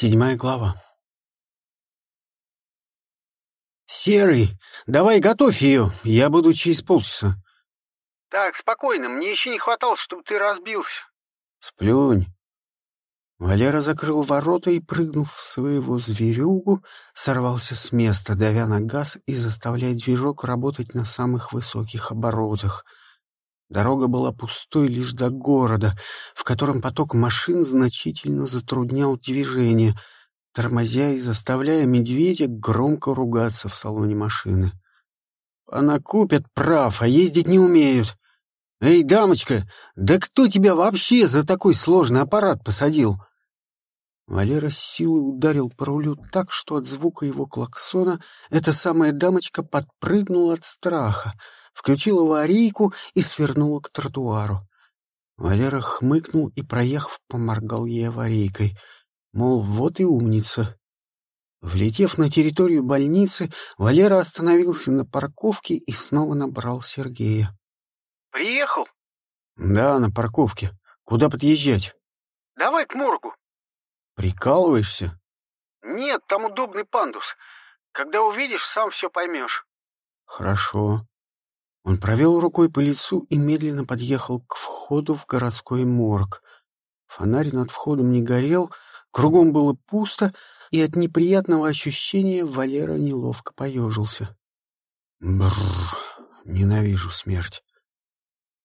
Седьмая глава. «Серый, давай готовь ее, я буду через полчаса». «Так, спокойно, мне еще не хватало, чтобы ты разбился». «Сплюнь». Валера закрыл ворота и, прыгнув в своего зверюгу, сорвался с места, давя на газ и заставляя движок работать на самых высоких оборотах — Дорога была пустой лишь до города, в котором поток машин значительно затруднял движение, тормозя и заставляя медведя громко ругаться в салоне машины. «Она купят прав, а ездить не умеют. Эй, дамочка, да кто тебя вообще за такой сложный аппарат посадил?» Валера с силой ударил по рулю так, что от звука его клаксона эта самая дамочка подпрыгнула от страха — включила аварийку и свернула к тротуару. Валера хмыкнул и, проехав, поморгал ей аварийкой. Мол, вот и умница. Влетев на территорию больницы, Валера остановился на парковке и снова набрал Сергея. «Приехал?» «Да, на парковке. Куда подъезжать?» «Давай к моргу». «Прикалываешься?» «Нет, там удобный пандус. Когда увидишь, сам все поймешь». «Хорошо. Он провел рукой по лицу и медленно подъехал к входу в городской морг. Фонарь над входом не горел, кругом было пусто, и от неприятного ощущения Валера неловко поежился. Бррр, ненавижу смерть.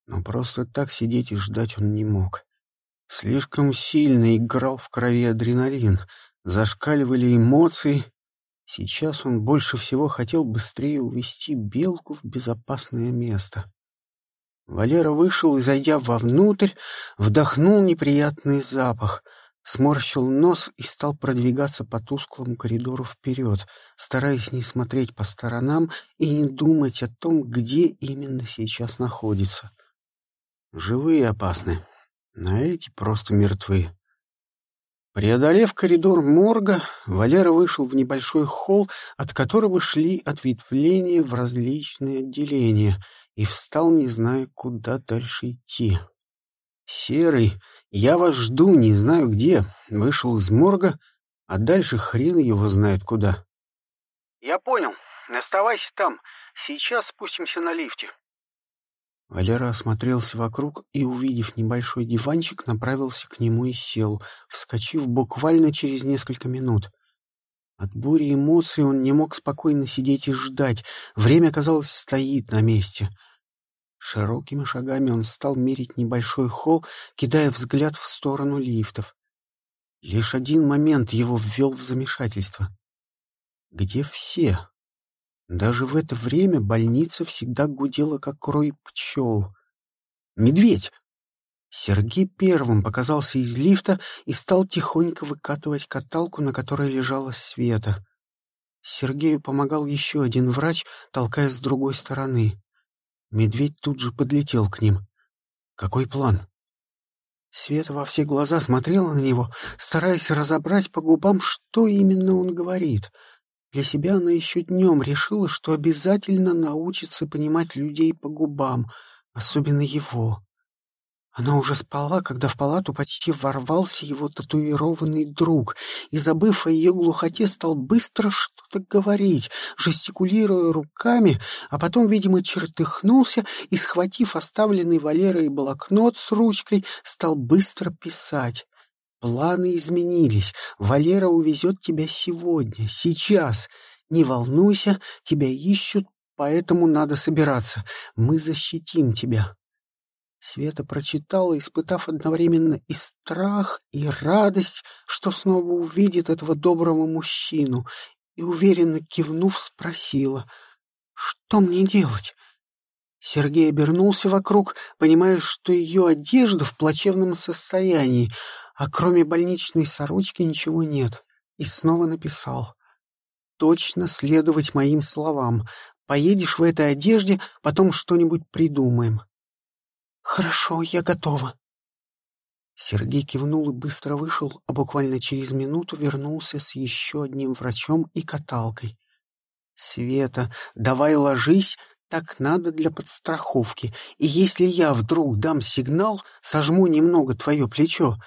Но просто так сидеть и ждать он не мог. Слишком сильно играл в крови адреналин, зашкаливали эмоции, Сейчас он больше всего хотел быстрее увести белку в безопасное место. Валера вышел и, зайдя вовнутрь, вдохнул неприятный запах, сморщил нос и стал продвигаться по тусклому коридору вперед, стараясь не смотреть по сторонам и не думать о том, где именно сейчас находится. Живые опасны, а эти просто мертвы. Преодолев коридор морга, Валера вышел в небольшой холл, от которого шли ответвления в различные отделения, и встал, не зная, куда дальше идти. «Серый, я вас жду, не знаю где», вышел из морга, а дальше хрен его знает куда. «Я понял. Оставайся там. Сейчас спустимся на лифте». Валера осмотрелся вокруг и, увидев небольшой диванчик, направился к нему и сел, вскочив буквально через несколько минут. От бури эмоций он не мог спокойно сидеть и ждать. Время, казалось, стоит на месте. Широкими шагами он стал мерить небольшой холл, кидая взгляд в сторону лифтов. Лишь один момент его ввел в замешательство. Где все? Даже в это время больница всегда гудела, как рой пчел. «Медведь!» Сергей первым показался из лифта и стал тихонько выкатывать каталку, на которой лежала Света. Сергею помогал еще один врач, толкая с другой стороны. Медведь тут же подлетел к ним. «Какой план?» Света во все глаза смотрела на него, стараясь разобрать по губам, что именно он говорит — для себя она еще днем решила, что обязательно научится понимать людей по губам, особенно его. Она уже спала, когда в палату почти ворвался его татуированный друг, и, забыв о ее глухоте, стал быстро что-то говорить, жестикулируя руками, а потом, видимо, чертыхнулся и, схватив оставленный Валерой блокнот с ручкой, стал быстро писать. Планы изменились. Валера увезет тебя сегодня, сейчас. Не волнуйся, тебя ищут, поэтому надо собираться. Мы защитим тебя. Света прочитала, испытав одновременно и страх, и радость, что снова увидит этого доброго мужчину, и, уверенно кивнув, спросила, «Что мне делать?» Сергей обернулся вокруг, понимая, что ее одежда в плачевном состоянии, а кроме больничной сорочки ничего нет. И снова написал. Точно следовать моим словам. Поедешь в этой одежде, потом что-нибудь придумаем. Хорошо, я готова. Сергей кивнул и быстро вышел, а буквально через минуту вернулся с еще одним врачом и каталкой. «Света, давай ложись, так надо для подстраховки, и если я вдруг дам сигнал, сожму немного твое плечо,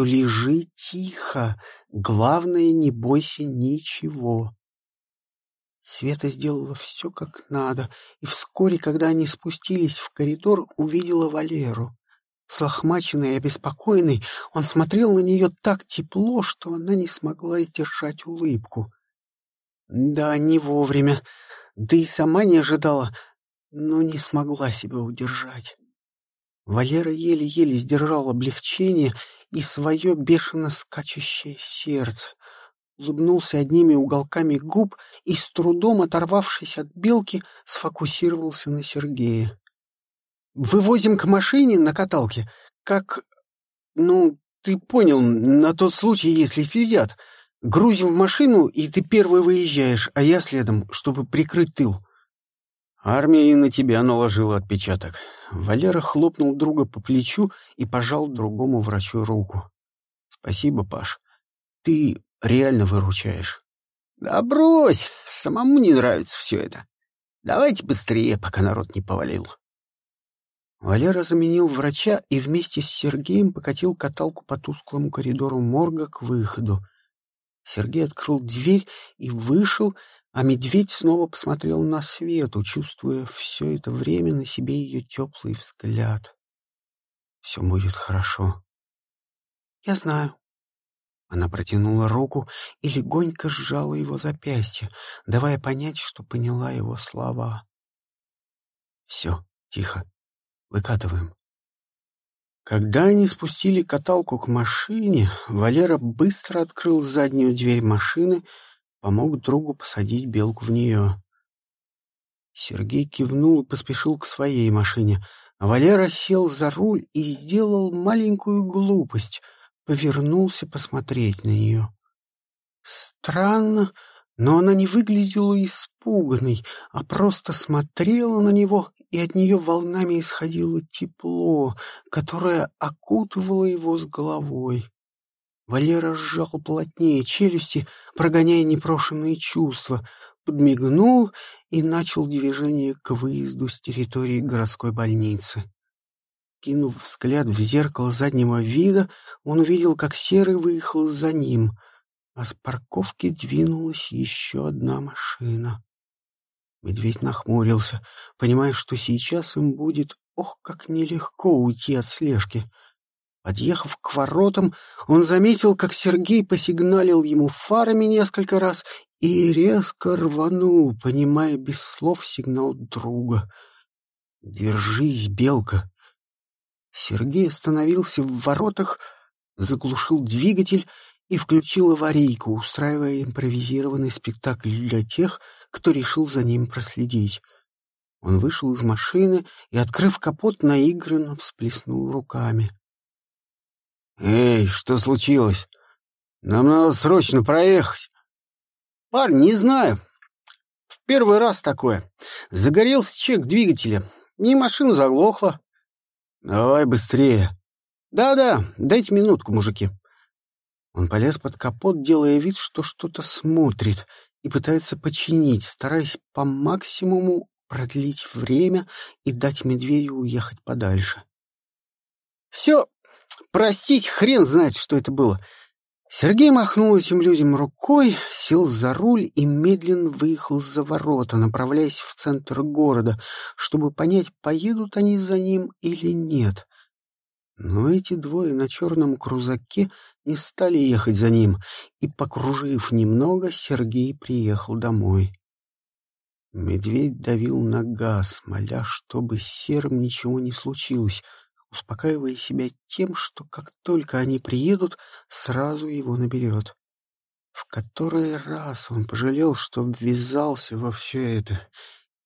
что лежи тихо, главное, не бойся ничего. Света сделала все как надо, и вскоре, когда они спустились в коридор, увидела Валеру. Слохмаченный и обеспокоенный, он смотрел на нее так тепло, что она не смогла сдержать улыбку. Да, не вовремя, да и сама не ожидала, но не смогла себя удержать. Валера еле-еле сдержал облегчение и свое бешено скачущее сердце. Улыбнулся одними уголками губ и, с трудом оторвавшись от белки, сфокусировался на Сергея. «Вывозим к машине на каталке, как... Ну, ты понял, на тот случай, если следят. Грузим в машину, и ты первый выезжаешь, а я следом, чтобы прикрыть тыл». Армия и на тебя наложила отпечаток. Валера хлопнул друга по плечу и пожал другому врачу руку. «Спасибо, Паш. Ты реально выручаешь». «Да брось! Самому не нравится все это. Давайте быстрее, пока народ не повалил». Валера заменил врача и вместе с Сергеем покатил каталку по тусклому коридору морга к выходу. Сергей открыл дверь и вышел, а медведь снова посмотрел на Свету, чувствуя все это время на себе ее теплый взгляд. «Все будет хорошо». «Я знаю». Она протянула руку и легонько сжала его запястье, давая понять, что поняла его слова. «Все, тихо. Выкатываем». Когда они спустили каталку к машине, Валера быстро открыл заднюю дверь машины помог другу посадить белку в нее. Сергей кивнул и поспешил к своей машине, Валера сел за руль и сделал маленькую глупость, повернулся посмотреть на нее. Странно, но она не выглядела испуганной, а просто смотрела на него, и от нее волнами исходило тепло, которое окутывало его с головой. Валера сжал плотнее челюсти, прогоняя непрошенные чувства, подмигнул и начал движение к выезду с территории городской больницы. Кинув взгляд в зеркало заднего вида, он увидел, как Серый выехал за ним, а с парковки двинулась еще одна машина. Медведь нахмурился, понимая, что сейчас им будет, ох, как нелегко уйти от слежки — Подъехав к воротам, он заметил, как Сергей посигналил ему фарами несколько раз и резко рванул, понимая без слов сигнал друга. «Держись, белка!» Сергей остановился в воротах, заглушил двигатель и включил аварийку, устраивая импровизированный спектакль для тех, кто решил за ним проследить. Он вышел из машины и, открыв капот, наигранно всплеснул руками. «Эй, что случилось? Нам надо срочно проехать». «Парень, не знаю. В первый раз такое. Загорелся чек двигателя, и машина заглохла». «Давай быстрее». «Да-да, дайте минутку, мужики». Он полез под капот, делая вид, что что-то смотрит и пытается починить, стараясь по максимуму продлить время и дать медведю уехать подальше. «Все, Простить, хрен знает, что это было. Сергей махнул этим людям рукой, сел за руль и медленно выехал за ворота, направляясь в центр города, чтобы понять, поедут они за ним или нет. Но эти двое на черном крузаке не стали ехать за ним, и, покружив немного, Сергей приехал домой. Медведь давил на газ, моля, чтобы с Серым ничего не случилось — успокаивая себя тем, что как только они приедут, сразу его наберет. В который раз он пожалел, что ввязался во все это,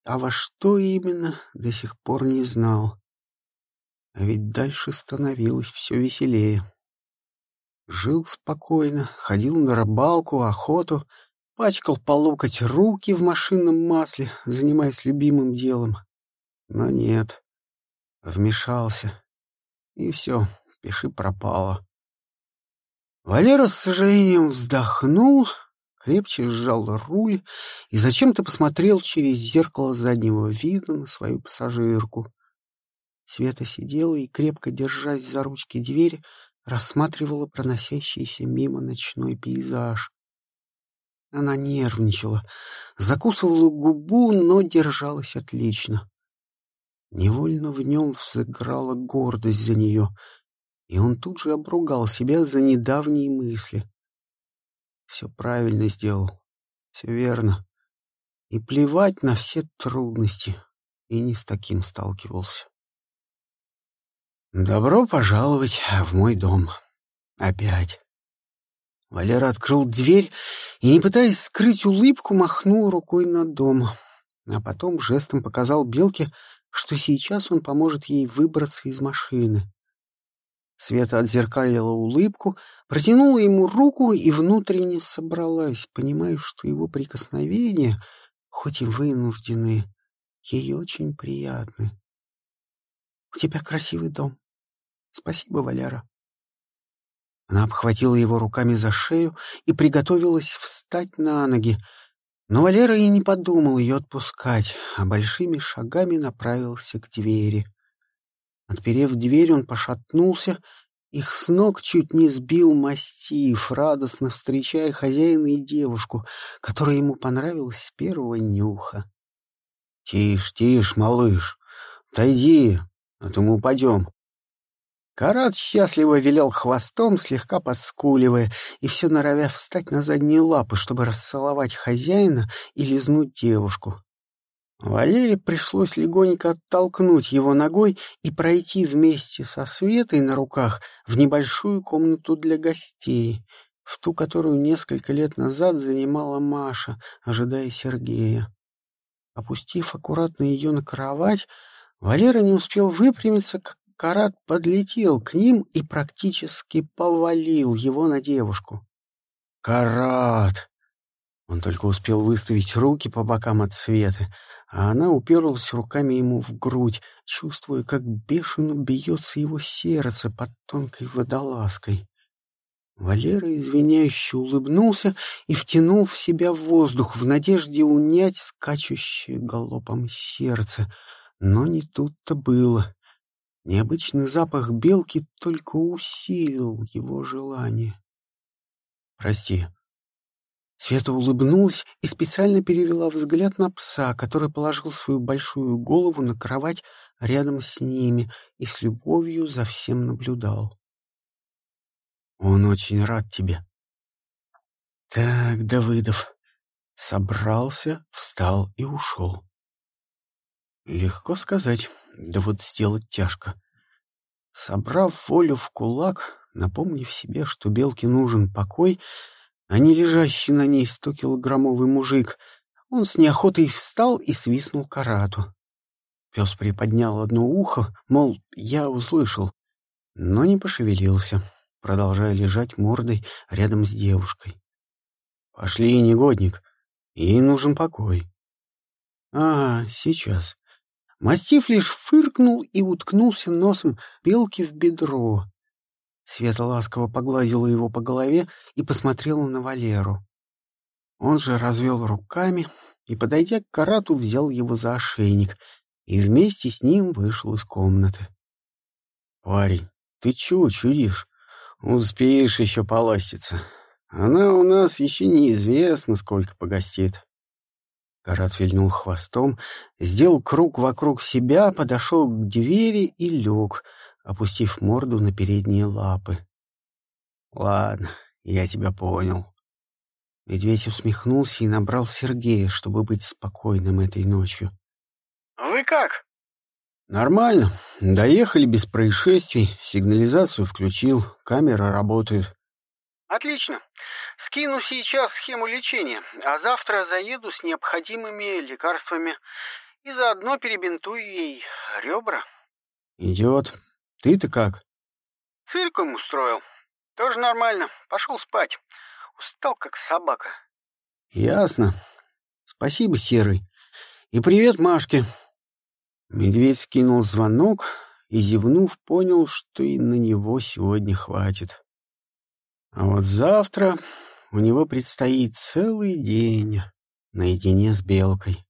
а во что именно, до сих пор не знал. А ведь дальше становилось все веселее. Жил спокойно, ходил на рыбалку, охоту, пачкал по локоть руки в машинном масле, занимаясь любимым делом. Но нет, вмешался, и все, пиши пропало. Валера с сожалением вздохнул, крепче сжал руль и зачем-то посмотрел через зеркало заднего вида на свою пассажирку. Света сидела и, крепко держась за ручки двери, рассматривала проносящийся мимо ночной пейзаж. Она нервничала, закусывала губу, но держалась отлично. Невольно в нем взыграла гордость за нее, и он тут же обругал себя за недавние мысли. Все правильно сделал, все верно. И плевать на все трудности, и не с таким сталкивался. «Добро пожаловать в мой дом. Опять». Валера открыл дверь и, не пытаясь скрыть улыбку, махнул рукой на дом, а потом жестом показал Белке, что сейчас он поможет ей выбраться из машины. Света отзеркалила улыбку, протянула ему руку и внутренне собралась, понимая, что его прикосновения, хоть и вынужденные, ей очень приятны. — У тебя красивый дом. Спасибо, Валера. Она обхватила его руками за шею и приготовилась встать на ноги. Но Валера и не подумал ее отпускать, а большими шагами направился к двери. Отперев дверь, он пошатнулся, их с ног чуть не сбил мастиф, радостно встречая хозяина и девушку, которая ему понравилась с первого нюха. — Тише, тише, малыш, отойди, а то мы упадем. Карат счастливо вилял хвостом, слегка подскуливая, и все норовя встать на задние лапы, чтобы расцеловать хозяина и лизнуть девушку. Валере пришлось легонько оттолкнуть его ногой и пройти вместе со Светой на руках в небольшую комнату для гостей, в ту, которую несколько лет назад занимала Маша, ожидая Сергея. Опустив аккуратно ее на кровать, Валера не успел выпрямиться, как Карат подлетел к ним и практически повалил его на девушку. «Карат!» Он только успел выставить руки по бокам от Светы, а она уперлась руками ему в грудь, чувствуя, как бешено бьется его сердце под тонкой водолазкой. Валера извиняюще улыбнулся и втянул в себя воздух в надежде унять скачущее галопом сердце. Но не тут-то было. Необычный запах белки только усилил его желание. «Прости». Света улыбнулась и специально перевела взгляд на пса, который положил свою большую голову на кровать рядом с ними и с любовью за всем наблюдал. «Он очень рад тебе». «Так, Давыдов...» Собрался, встал и ушел. Легко сказать, да вот сделать тяжко. Собрав волю в кулак, напомнив себе, что Белке нужен покой, а не лежащий на ней стокилограммовый мужик, он с неохотой встал и свистнул карату. Пес приподнял одно ухо, мол, я услышал, но не пошевелился, продолжая лежать мордой рядом с девушкой. «Пошли, негодник, ей нужен покой». «А, сейчас». Мастиф лишь фыркнул и уткнулся носом белки в бедро. Света ласково погладила его по голове и посмотрела на Валеру. Он же развел руками и, подойдя к карату, взял его за ошейник и вместе с ним вышел из комнаты. — Парень, ты чего чудишь? Успеешь еще поластиться. Она у нас еще неизвестно, сколько погостит. Карат вильнул хвостом, сделал круг вокруг себя, подошел к двери и лег, опустив морду на передние лапы. «Ладно, я тебя понял». Медведь усмехнулся и набрал Сергея, чтобы быть спокойным этой ночью. «Вы как?» «Нормально. Доехали без происшествий, сигнализацию включил, камеры работают». Отлично. Скину сейчас схему лечения, а завтра заеду с необходимыми лекарствами и заодно перебинтую ей ребра. Идет. Ты-то как? Цирком устроил. Тоже нормально. Пошел спать. Устал, как собака. Ясно. Спасибо, Серый. И привет Машке. Медведь скинул звонок и, зевнув, понял, что и на него сегодня хватит. А вот завтра у него предстоит целый день наедине с Белкой.